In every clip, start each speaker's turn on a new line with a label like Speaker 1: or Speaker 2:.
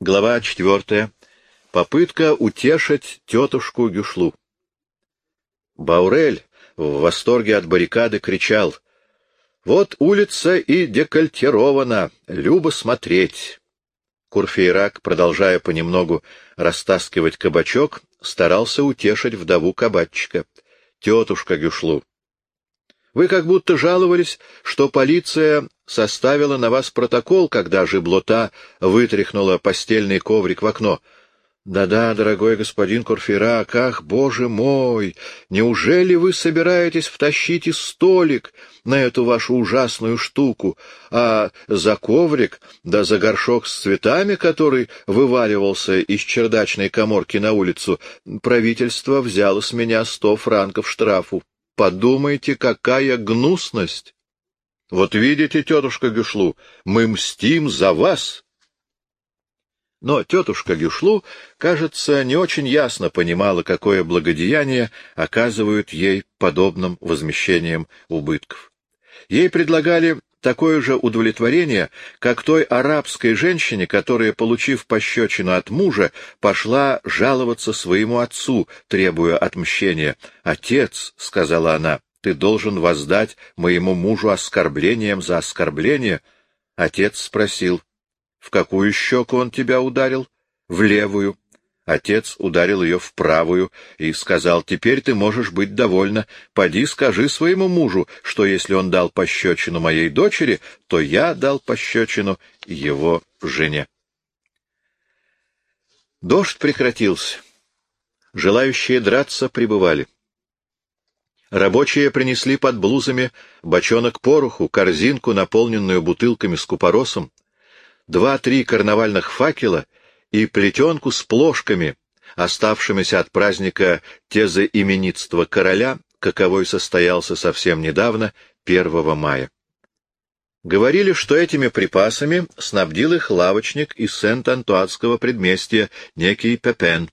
Speaker 1: Глава четвертая. Попытка утешить тетушку Гюшлу. Баурель в восторге от баррикады кричал. «Вот улица и декольтирована, любо смотреть!» Курфейрак, продолжая понемногу растаскивать кабачок, старался утешить вдову кабачика. «Тетушка Гюшлу, вы как будто жаловались, что полиция составила на вас протокол, когда жеблота вытряхнула постельный коврик в окно. Да-да, дорогой господин Курфейрак, ах, боже мой, неужели вы собираетесь втащить и столик на эту вашу ужасную штуку, а за коврик, да за горшок с цветами, который вываливался из чердачной коморки на улицу, правительство взяло с меня сто франков штрафу. Подумайте, какая гнусность! Вот видите, тетушка Гюшлу, мы мстим за вас. Но тетушка Гюшлу, кажется, не очень ясно понимала, какое благодеяние оказывают ей подобным возмещением убытков. Ей предлагали такое же удовлетворение, как той арабской женщине, которая, получив пощечину от мужа, пошла жаловаться своему отцу, требуя отмщения. «Отец», — сказала она, — «ты должен воздать моему мужу оскорблением за оскорбление». Отец спросил, «В какую щеку он тебя ударил?» «В левую». Отец ударил ее в правую и сказал, «Теперь ты можешь быть довольна. Поди скажи своему мужу, что если он дал пощечину моей дочери, то я дал пощечину его жене». Дождь прекратился. Желающие драться прибывали. Рабочие принесли под блузами бочонок пороху, корзинку, наполненную бутылками с купоросом, два-три карнавальных факела — и плетенку с плошками, оставшимися от праздника тезоименитства короля, каковой состоялся совсем недавно, 1 мая. Говорили, что этими припасами снабдил их лавочник из Сент-Антуатского предместья, некий Пепен.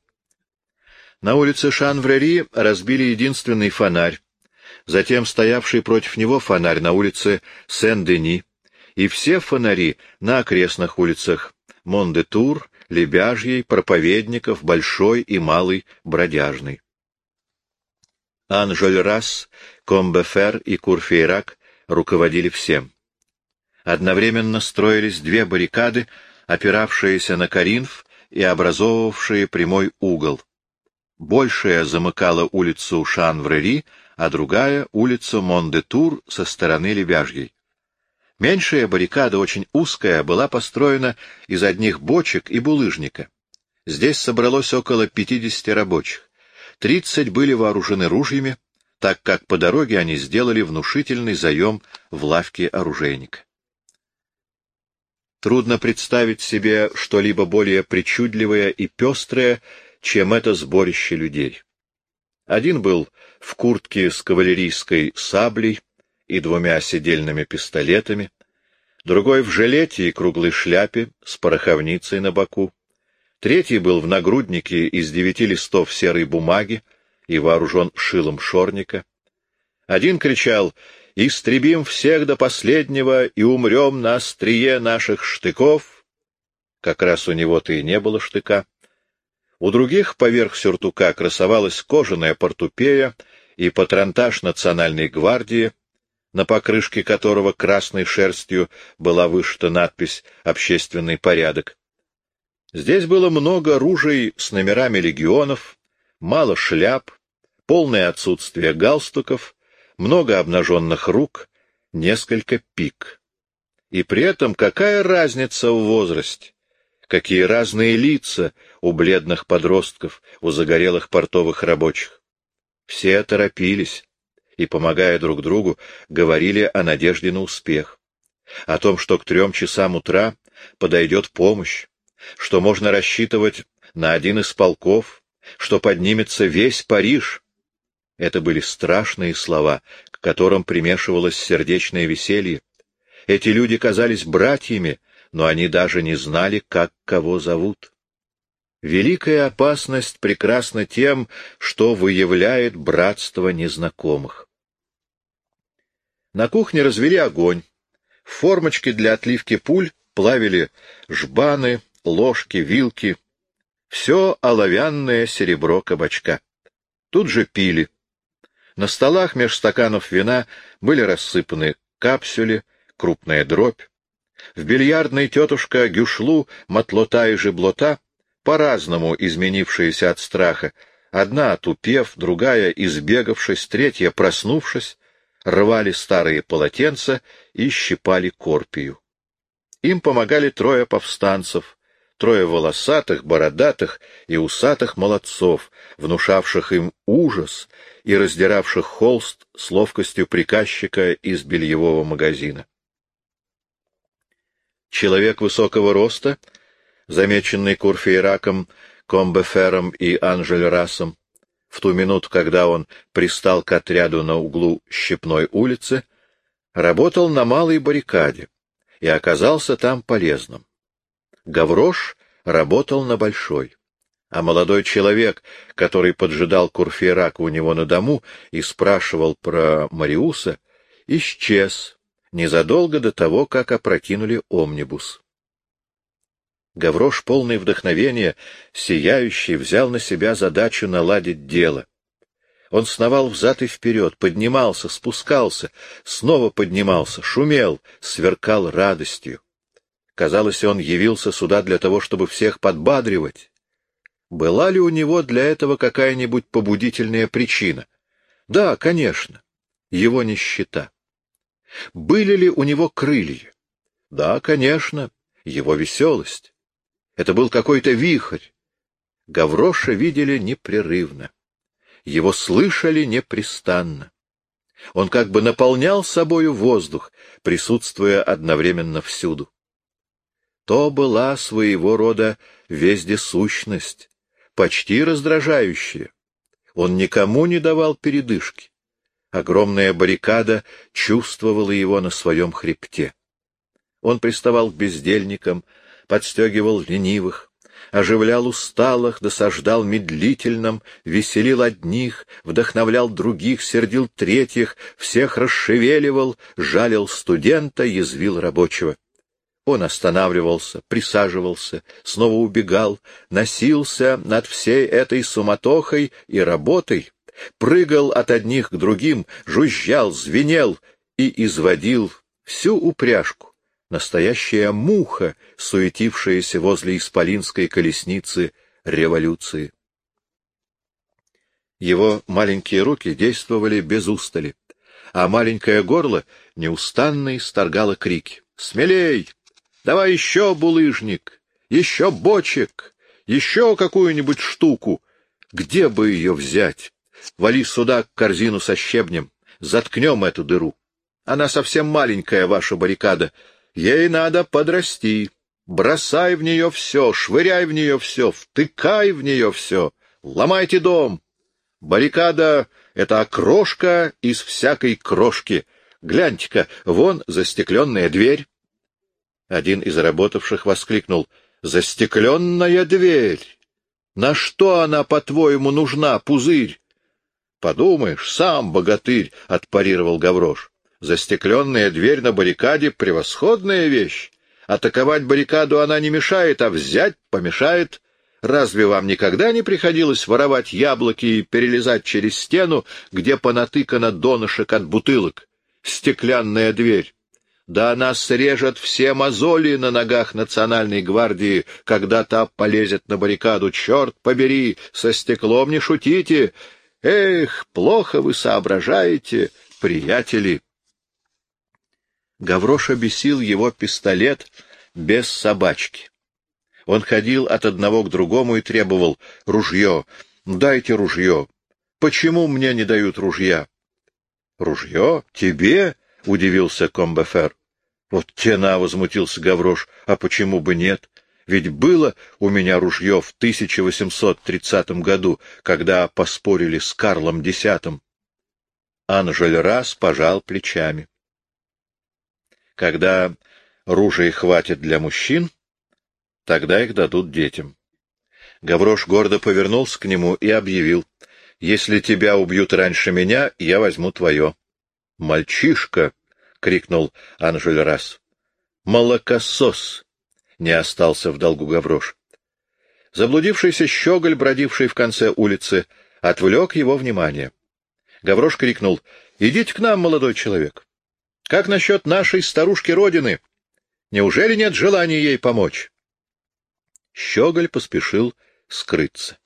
Speaker 1: На улице Шанврери разбили единственный фонарь, затем стоявший против него фонарь на улице Сен-Дени, и все фонари на окрестных улицах Мондетур, Лебяжьей, Проповедников, Большой и Малый Бродяжный. Анжель-Рас, Комбефер и Курфейрак руководили всем. Одновременно строились две баррикады, опиравшиеся на Каринф и образовывавшие прямой угол. Большая замыкала улицу Шанврери, а другая — улицу Мондетур со стороны Лебяжьей. Меньшая баррикада, очень узкая, была построена из одних бочек и булыжника. Здесь собралось около 50 рабочих. Тридцать были вооружены ружьями, так как по дороге они сделали внушительный заем в лавке оружейника. Трудно представить себе что-либо более причудливое и пестрое, чем это сборище людей. Один был в куртке с кавалерийской саблей, и двумя седельными пистолетами, другой в жилете и круглой шляпе с пороховницей на боку, третий был в нагруднике из девяти листов серой бумаги и вооружен шилом шорника. Один кричал «Истребим всех до последнего и умрем на острие наших штыков». Как раз у него-то и не было штыка. У других поверх сюртука красовалась кожаная портупея и патронтаж национальной гвардии — на покрышке которого красной шерстью была вышита надпись «Общественный порядок». Здесь было много ружей с номерами легионов, мало шляп, полное отсутствие галстуков, много обнаженных рук, несколько пик. И при этом какая разница в возрасте? Какие разные лица у бледных подростков, у загорелых портовых рабочих. Все торопились и, помогая друг другу, говорили о надежде на успех, о том, что к трем часам утра подойдет помощь, что можно рассчитывать на один из полков, что поднимется весь Париж. Это были страшные слова, к которым примешивалось сердечное веселье. Эти люди казались братьями, но они даже не знали, как кого зовут. Великая опасность прекрасна тем, что выявляет братство незнакомых. На кухне развели огонь. В формочке для отливки пуль плавили жбаны, ложки, вилки — все оловянное серебро кабачка. Тут же пили. На столах меж стаканов вина были рассыпаны капсюли, крупная дробь. В бильярдной тетушка Гюшлу, матлота и жеблота, по-разному изменившиеся от страха, одна отупев, другая избегавшись, третья проснувшись, рвали старые полотенца и щипали корпию. Им помогали трое повстанцев, трое волосатых, бородатых и усатых молодцов, внушавших им ужас и раздиравших холст с ловкостью приказчика из бельевого магазина. Человек высокого роста, замеченный Курфейраком, Комбефером и Анжель Расом, в ту минуту, когда он пристал к отряду на углу Щепной улицы, работал на малой баррикаде и оказался там полезным. Гаврош работал на большой, а молодой человек, который поджидал Курфейрака у него на дому и спрашивал про Мариуса, исчез незадолго до того, как опрокинули омнибус. Гаврош, полный вдохновения, сияющий, взял на себя задачу наладить дело. Он сновал взад и вперед, поднимался, спускался, снова поднимался, шумел, сверкал радостью. Казалось, он явился сюда для того, чтобы всех подбадривать. Была ли у него для этого какая-нибудь побудительная причина? Да, конечно, его нищета. Были ли у него крылья? Да, конечно, его веселость. Это был какой-то вихрь. Гавроша видели непрерывно. Его слышали непрестанно. Он как бы наполнял собою воздух, присутствуя одновременно всюду. То была своего рода вездесущность, почти раздражающая. Он никому не давал передышки. Огромная баррикада чувствовала его на своем хребте. Он приставал к бездельникам, подстегивал ленивых, оживлял усталых, досаждал медлительным, веселил одних, вдохновлял других, сердил третьих, всех расшевеливал, жалил студента, язвил рабочего. Он останавливался, присаживался, снова убегал, носился над всей этой суматохой и работой, прыгал от одних к другим, жужжал, звенел и изводил всю упряжку, настоящая муха, суетившаяся возле исполинской колесницы революции. Его маленькие руки действовали без устали, а маленькое горло неустанно исторгало крики. «Смелей! Давай еще булыжник! Еще бочек! Еще какую-нибудь штуку! Где бы ее взять? Вали сюда корзину со щебнем, заткнем эту дыру. Она совсем маленькая, ваша баррикада, Ей надо подрасти. Бросай в нее все, швыряй в нее все, втыкай в нее все, ломайте дом. Баррикада — это окрошка из всякой крошки. Гляньте-ка, вон застекленная дверь. Один из работавших воскликнул. «Застекленная дверь! На что она, по-твоему, нужна, пузырь?» «Подумаешь, сам богатырь!» — отпарировал Гаврош. Застекленная дверь на баррикаде — превосходная вещь. Атаковать баррикаду она не мешает, а взять помешает. Разве вам никогда не приходилось воровать яблоки и перелезать через стену, где понатыкано донышек от бутылок? Стеклянная дверь. Да она срежет все мозоли на ногах национальной гвардии, когда та полезет на баррикаду. Черт побери, со стеклом не шутите. Эх, плохо вы соображаете, приятели. Гавроша бесил его пистолет без собачки. Он ходил от одного к другому и требовал «Ружье! Дайте ружье! Почему мне не дают ружья?» «Ружье? Тебе?» — удивился Комбефер. «Вот тена!» — возмутился Гаврош. «А почему бы нет? Ведь было у меня ружье в 1830 году, когда поспорили с Карлом X». Анжель раз пожал плечами. Когда ружей хватит для мужчин, тогда их дадут детям. Гаврош гордо повернулся к нему и объявил, «Если тебя убьют раньше меня, я возьму твое». «Мальчишка!» — крикнул Анжель раз. «Молокосос! Не остался в долгу Гаврош. Заблудившийся щеголь, бродивший в конце улицы, отвлек его внимание. Гаврош крикнул, — Идите к нам, молодой человек. Как насчет нашей старушки-родины? Неужели нет желания ей помочь? Щеголь поспешил скрыться.